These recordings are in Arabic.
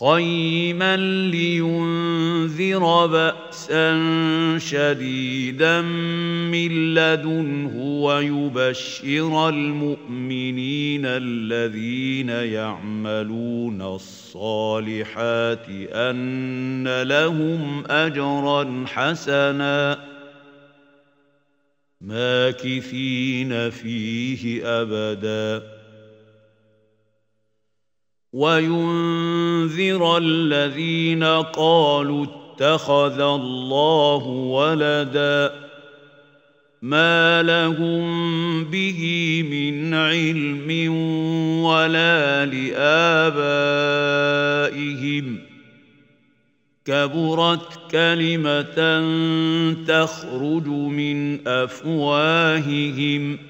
قيما لينذر بأسا شديدا من لدنه ويبشر المؤمنين الذين يعملون الصالحات أن لهم أجرا حسنا ماكثين فيه أبداً وينذر الذين قالوا اتخذ الله ولدا ما لهم به من علم ولا لآبائهم. كبرت كلمة تخرج من أفواههم.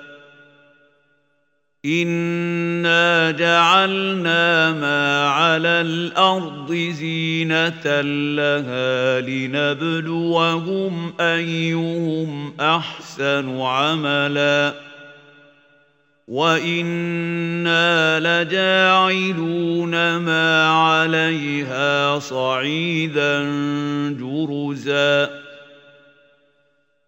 انا جعلنا ما على الأرض زينه لها لنبلوهم ايهم احسن عملا وأنا لجاعلون ما عليها صعيدا جرزا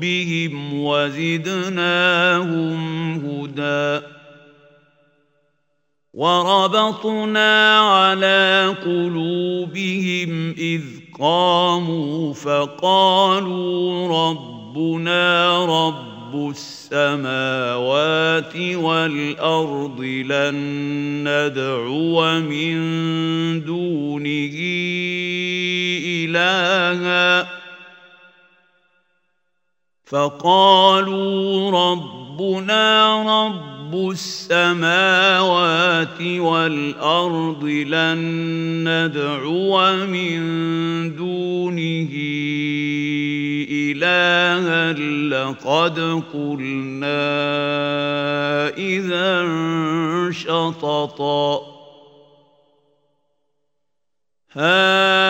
ربهم وزدناهم هدى وربطنا على قلوبهم إذ قاموا فقالوا ربنا رب السماوات والأرض لن ندعو من دونه إلهًا فقالوا ربنا رب السماوات والأرض لن ندعو من دونه إلها لقد قلنا إذا شططا هؤلاء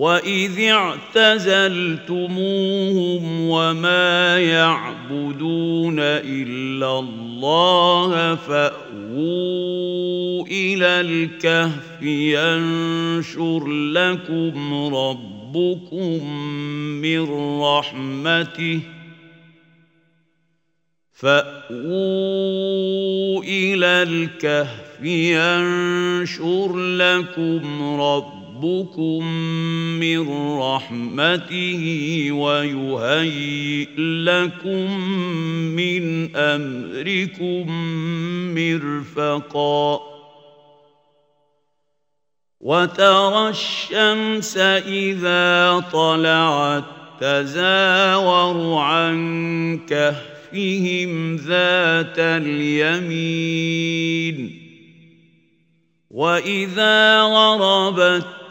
واذ اعتزلتموهم وما يعبدون الا الله فاووا إلى الكهف ينشر لكم ربكم من رحمته فاووا إلى الكهف ينشر لكم ربكم من رحمته ويهيئ لكم من أمركم مرفقا. وترى الشمس إذا طلعت تزاور عن كهف كهفهم ذات اليمين. وإذا غربت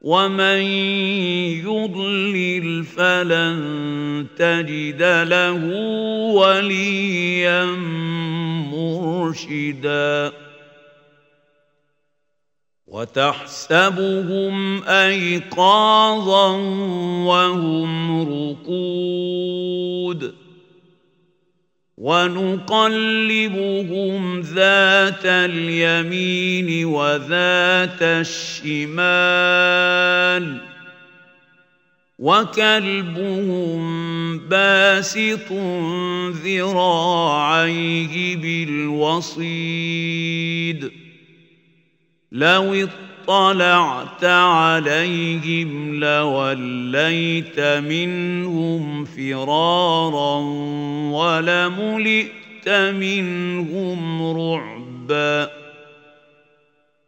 ومن يضلل فلن تجد له وليا مرشدا وتحسبهم ايقاظا وهم رقود ونقلبهم ذات اليمين وذات الشمال وكلبهم باسط ذراعيه بالوصيد لو اطلعت عليهم لوليت منهم فرارا ولملئت منهم رعبا.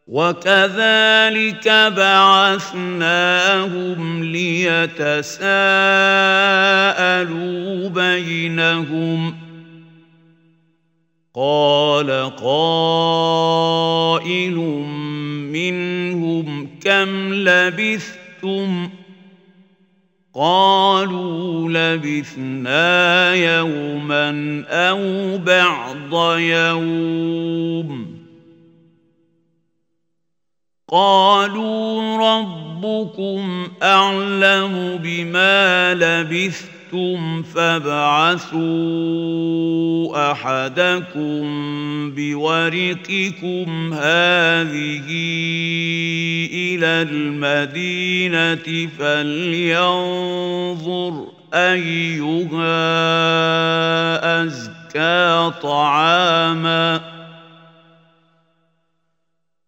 وكذلك بعثناهم ليتساءلوا بينهم. قال قائل منهم كم لبثتم قالوا لبثنا يوما أو بعض يوم قالوا ربكم أعلم بما لبثتم شئتم فابعثوا احدكم بورقكم هذه إلى المدينة فلينظر ايها ازكى طعاما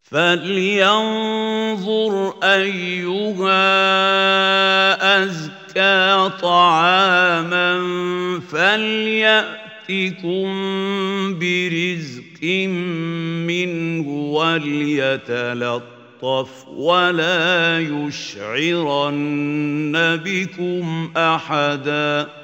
فلينظر ايها ازكى زكى طعاما فليأتكم برزق منه وليتلطف ولا يشعرن بكم أحداً.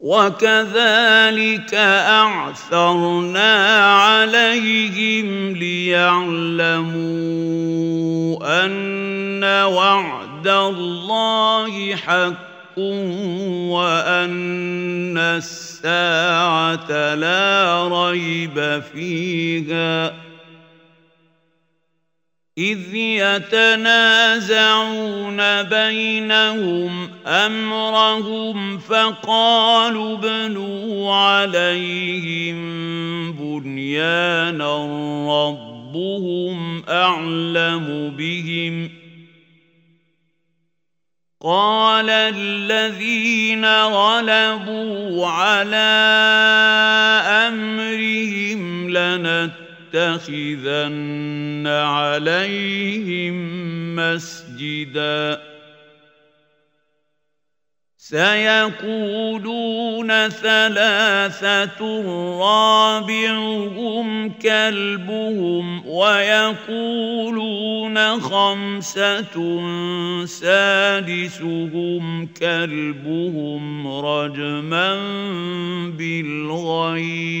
وكذلك أعثرنا عليهم ليعلموا أن وعد الله حق وأن الساعة لا ريب فيها. إذ يتنازعون بينهم أمرهم فقالوا ابنوا عليهم بنيانا رب ربهم أعلم بهم. قال الذين غلبوا على أمرهم لنتخذن عليهم مسجدا. سيقولون ثلاثة رابعهم كلبهم ويقولون خمسة سادسهم كلبهم رجما بالغيب.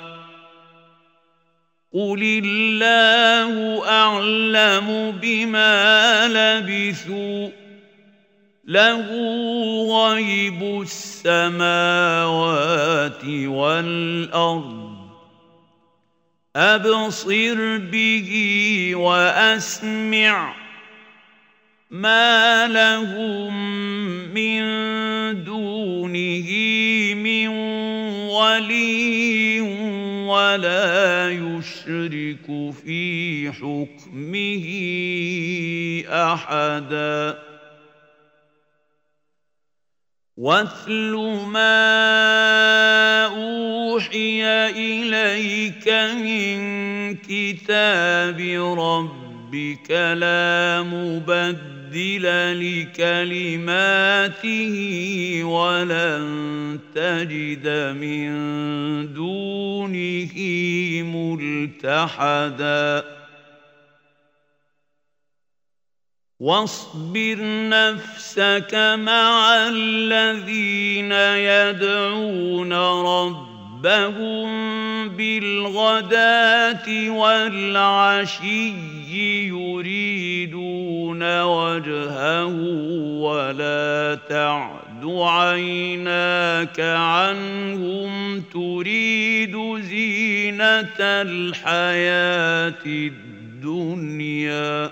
قل الله اعلم بما لبثوا له غيب السماوات والارض ابصر به واسمع ما لهم من دونه من ولي ولا يشرك في حكمه أحدا. واتل ما اوحي اليك من كتاب ربك لا مبدل مبدل لكلماته ولن تجد من دونه ملتحدا. واصبر نفسك مع الذين يدعون ربك ربهم بالغداة والعشي يريدون وجهه ولا تعد عيناك عنهم تريد زينة الحياة الدنيا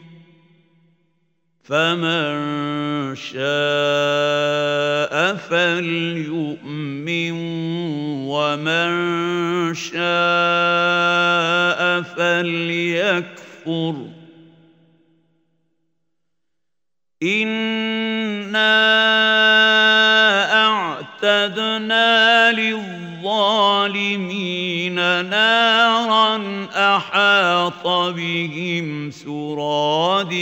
فمن شاء فليؤمن ومن شاء فليكفر. انا اعتدنا للظالمين نارا أحاط بهم سرادقها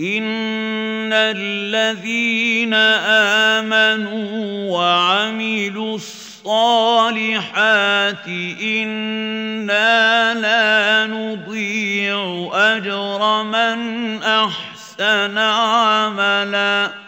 ان الذين امنوا وعملوا الصالحات أنا لا نضيع اجر من احسن عملا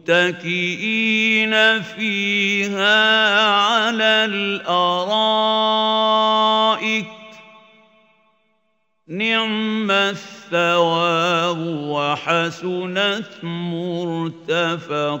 متكئين فيها على الأرائك. نعم الثواب وحسنت مرتفقا.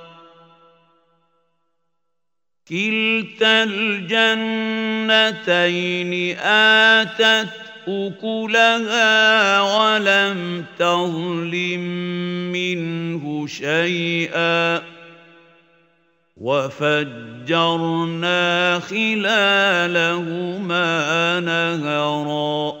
كلتا الجنتين آتت أكلها ولم تظلم منه شيئا وفجرنا خلالهما نهرًا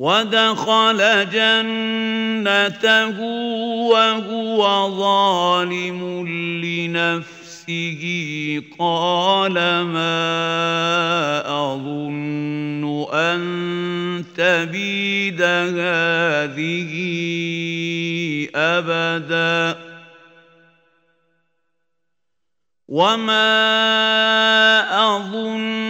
ودخل جنته وهو ظالم لنفسه. قال ما أظن أن تبيد هذه أبدا. وما أظن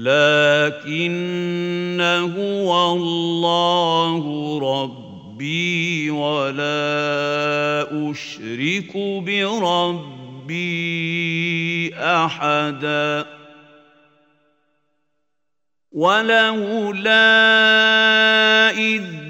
لكن هو الله ربي ولا أشرك بربي أحدا. ولولا إذ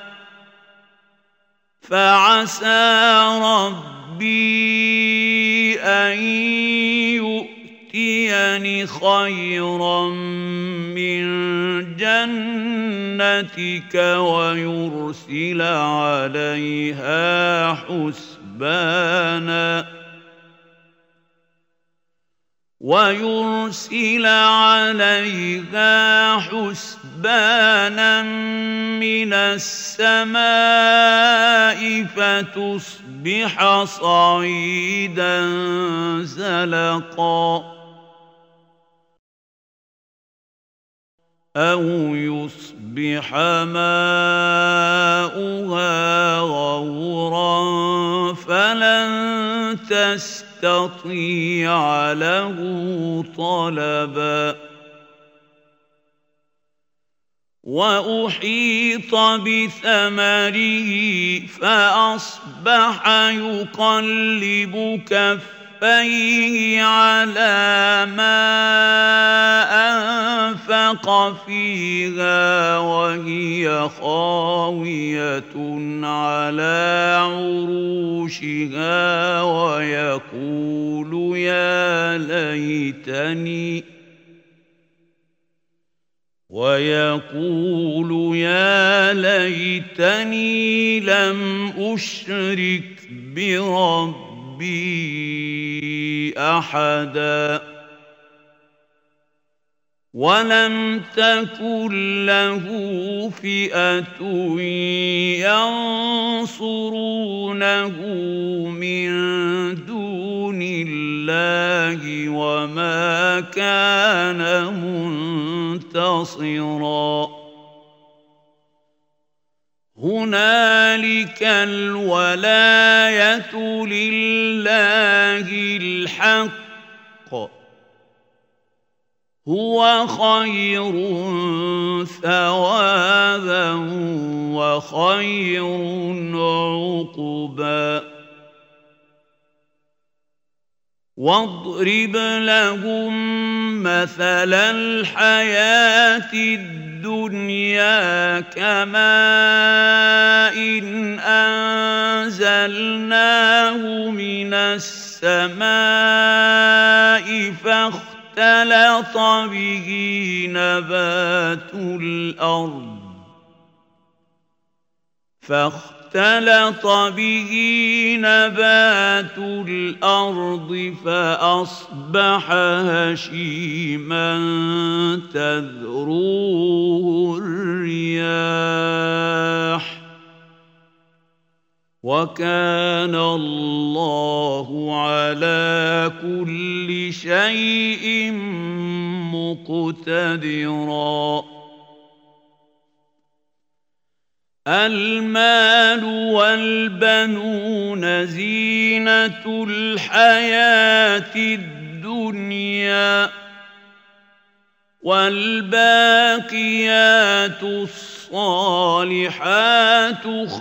فعسى ربي أن يؤتيني خيرا من جنتك ويرسل عليها حسبانا ويرسل عليها حسبانا من السماء فتصبح صعيدا زلقا أو يصبح ماؤها غورا فلن تستطيع له طلبا وأحيط بثمره فأصبح يقلب كفيه على ما أنفق فيها وهي خاوية على عروشها ويقول يا ليتني ويقول يا ليتني لم أشرك بربي ربي أحدا ولم تكن له فئة ينصرونه من دون الله وما كان منتصرا. هنالك الولاية لله الحق. هو خير ثوابا وخير عقبا. واضرب لهم مثل الدنيا الدنيا كماء إن أنزلناه من السماء فاختلط به نبات الأرض. فاختلط فاختلط به نبات الأرض فأصبح هشيما تذروه الرياح. وكان الله على كل شيء مقتدرا. المال والبنون زينة الحياة الدنيا والباقيات الصالحات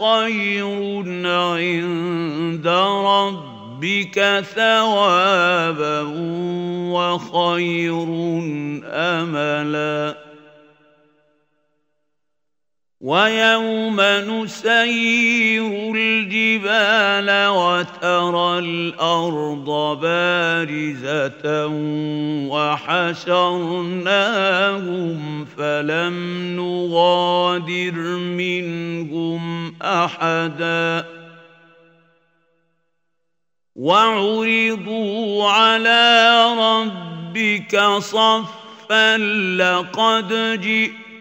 خير عند ربك ثوابا وخير أملا. ويوم نسير الجبال وترى الأرض بارزة وحشرناهم فلم نغادر منهم أحدا. وعرضوا على ربك صفا لقد جئت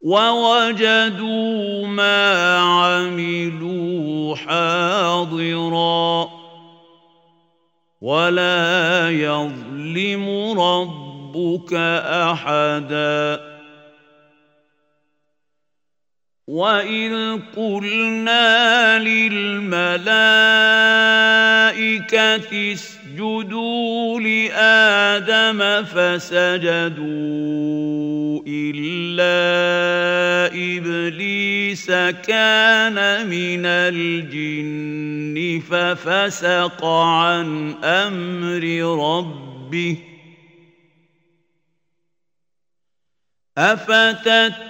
ووجدوا ما عملوا حاضرا ولا يظلم ربك أحدا. واذ قلنا للملائكه اسجدوا لادم فسجدوا الا ابليس كان من الجن ففسق عن أمر ربه افتت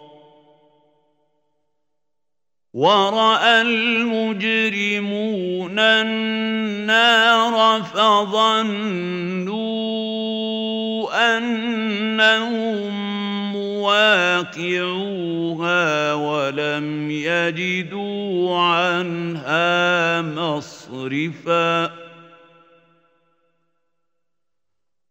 وراى المجرمون النار فظنوا انهم مواقعوها ولم يجدوا عنها مصرفا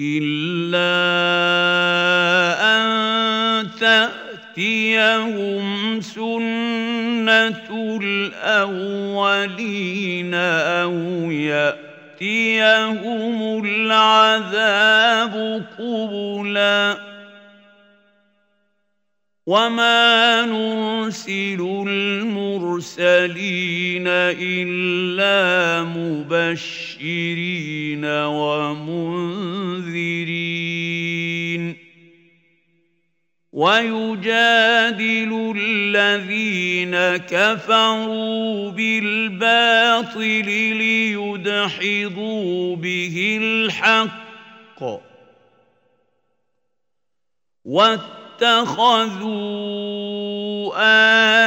إلا أن تأتيهم سنة الأولين أو يأتيهم العذاب قبلاً وما نرسل المرسلين الا مبشرين ومنذرين ويجادل الذين كفروا بالباطل ليدحضوا به الحق واتخذوا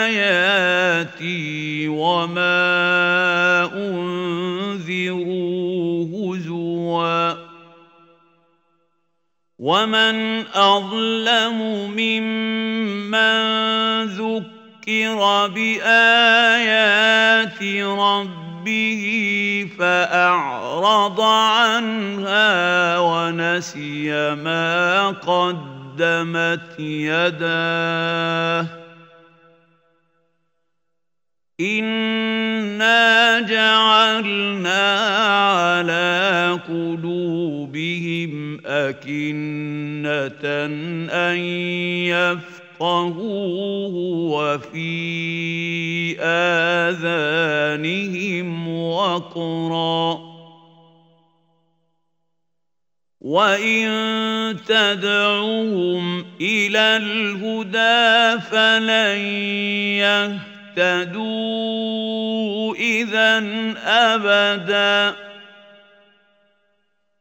آياتي وما أنذروا هزوا ومن أظلم ممن ذكر بآيات ربه فأعرض عنها ونسي ما قدمت يداه. انا جعلنا على قلوبهم اكنه ان يفقهوه وفي اذانهم وقرا. وان تدعوهم إلى الهدى فلن يهتدوا اذا ابدا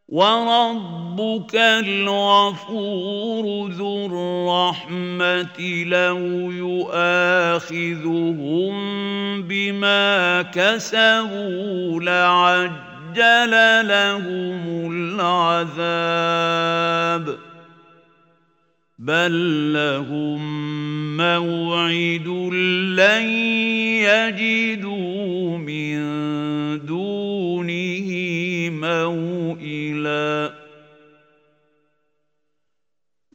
وربك الغفور ذو الرحمه لو يؤاخذهم بما كسبوا لعجل عجل لهم العذاب بل لهم موعد لن يجدوا من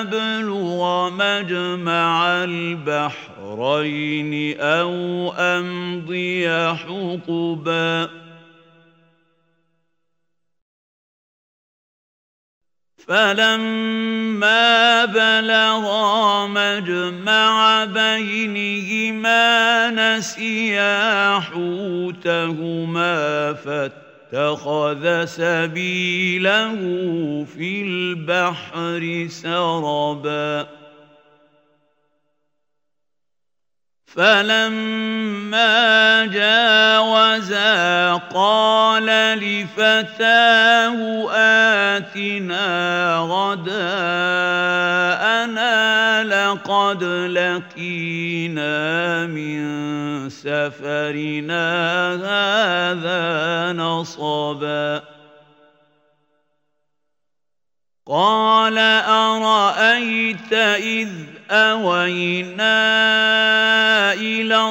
أبلغ مجمع البحرين أو أمضي حقبا. فلما بلغا مجمع بينهما نسيا حوتهما فاتقا اتخذ سبيله في البحر سربا. فلما جاوزا قال لفتاه آتنا غداءنا لقد لقينا من سفرنا هذا نصبا. قال أرأيت إذ أوينا إلى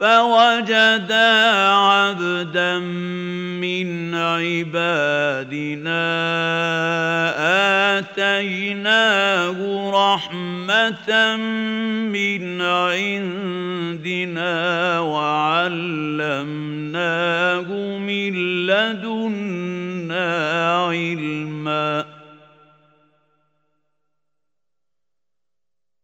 فوجدا عبدا من عبادنا آتيناه رحمة من عندنا وعلمناه من لدنا علما.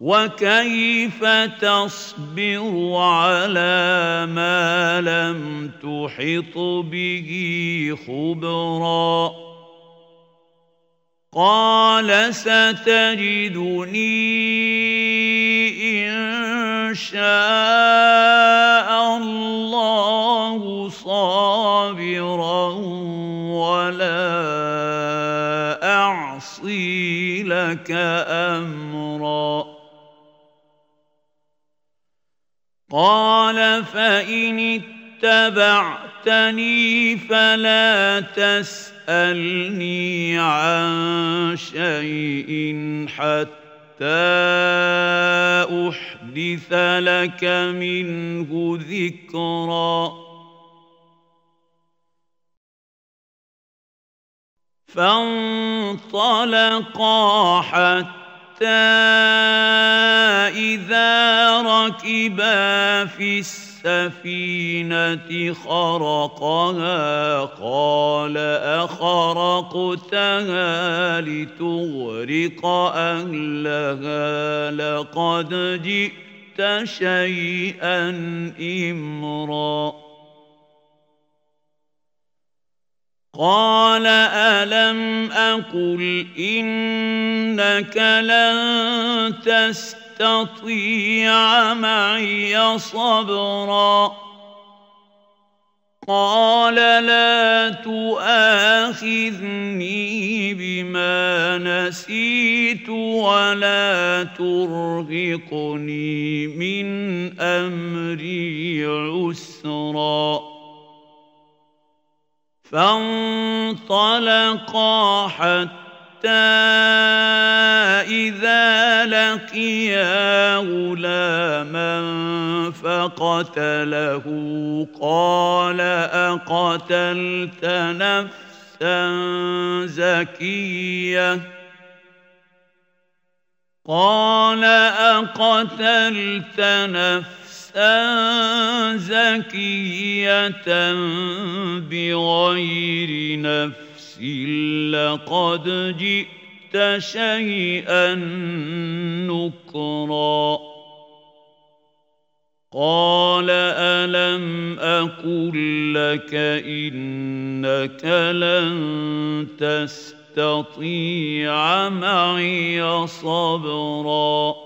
وكيف تصبر على ما لم تحط به خبرا قال ستجدني ان شاء الله صابرا ولا اعصي لك امرا قال فإن اتبعتني فلا تسألني عن شيء حتى أحدث لك منه ذكرا. فانطلقا حتى إذا ركبا في السفينة خرقها قال أخرقتها لتغرق أهلها لقد جئت شيئا إمرًا قال الم أقل انك لن تستطيع معي صبرا. قال لا تؤاخذني بما نسيت ولا ترهقني من أمري عسرا. فانطلقا حتى إذا لقيا غلاما فقتله قال أقتلت نفسا زكية قال أقتلت نفسا زكية بغير نفس لقد جئت شيئا نكرا. قال ألم أقل لك إنك لن تستطيع معي صبرا؟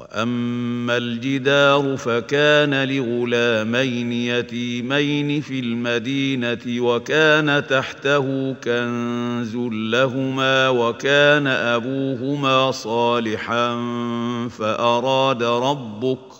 وأما الجدار فكان لغلامين يتيمين في المدينة وكان تحته كنز لهما وكان أبوهما صالحا فأراد ربك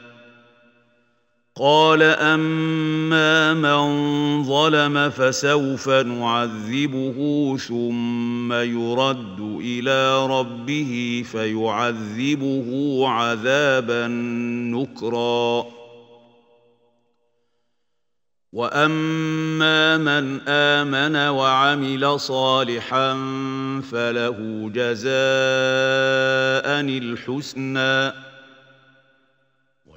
قال أما من ظلم فسوف نعذبه ثم يرد إلى ربه فيعذبه عذابا نكرا. وأما من آمن وعمل صالحا فله جزاء الحسنى.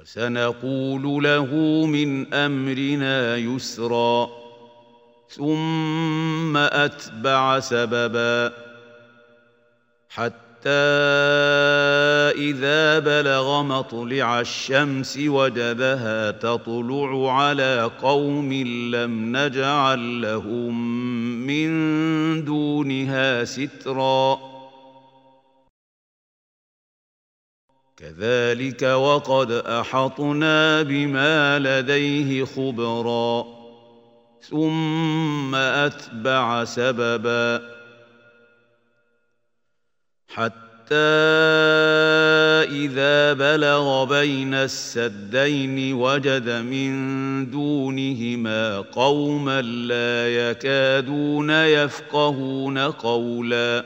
وسنقول له من أمرنا يسرا ثم أتبع سببا حتى إذا بلغ مطلع الشمس وجدها تطلع على قوم لم نجعل لهم من دونها سترا. كذلك وقد أحطنا بما لديه خبرا. ثم أتبع سببا. حتى إذا بلغ بين السدين وجد من دونهما قوما لا يكادون يفقهون قولا.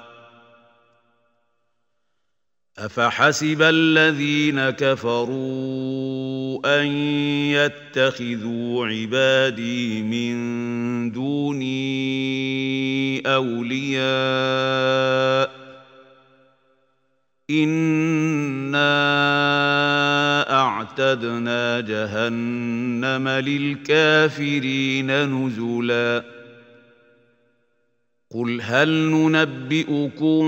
أفحسب الذين كفروا أن يتخذوا عبادي من دوني أولياء إنا أعتدنا جهنم للكافرين نزلا قل هل ننبئكم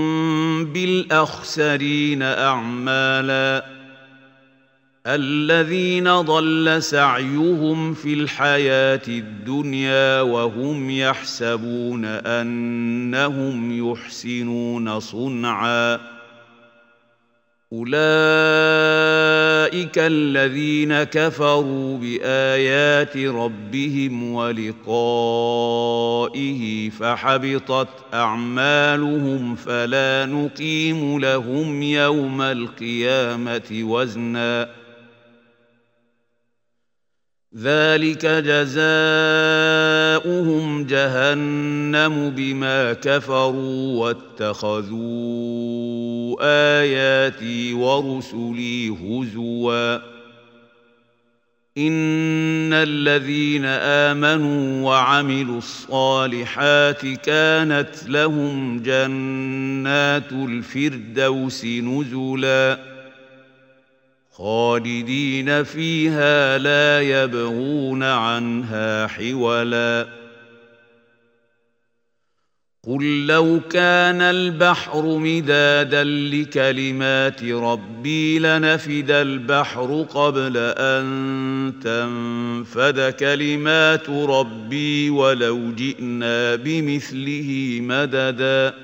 بالاخسرين اعمالا الذين ضل سعيهم في الحياة الدنيا وهم يحسبون انهم يحسنون صنعا اولئك الذين كفروا بايات ربهم ولقائه فحبطت اعمالهم فلا نقيم لهم يوم القيامه وزنا ذلك جزاؤهم جهنم بما كفروا واتخذوا اياتي ورسلي هزوا ان الذين امنوا وعملوا الصالحات كانت لهم جنات الفردوس نزلا خالدين فيها لا يبغون عنها حولا. قل لو كان البحر مدادا لكلمات ربي لنفد البحر قبل أن تنفد كلمات ربي ولو جئنا بمثله مددا.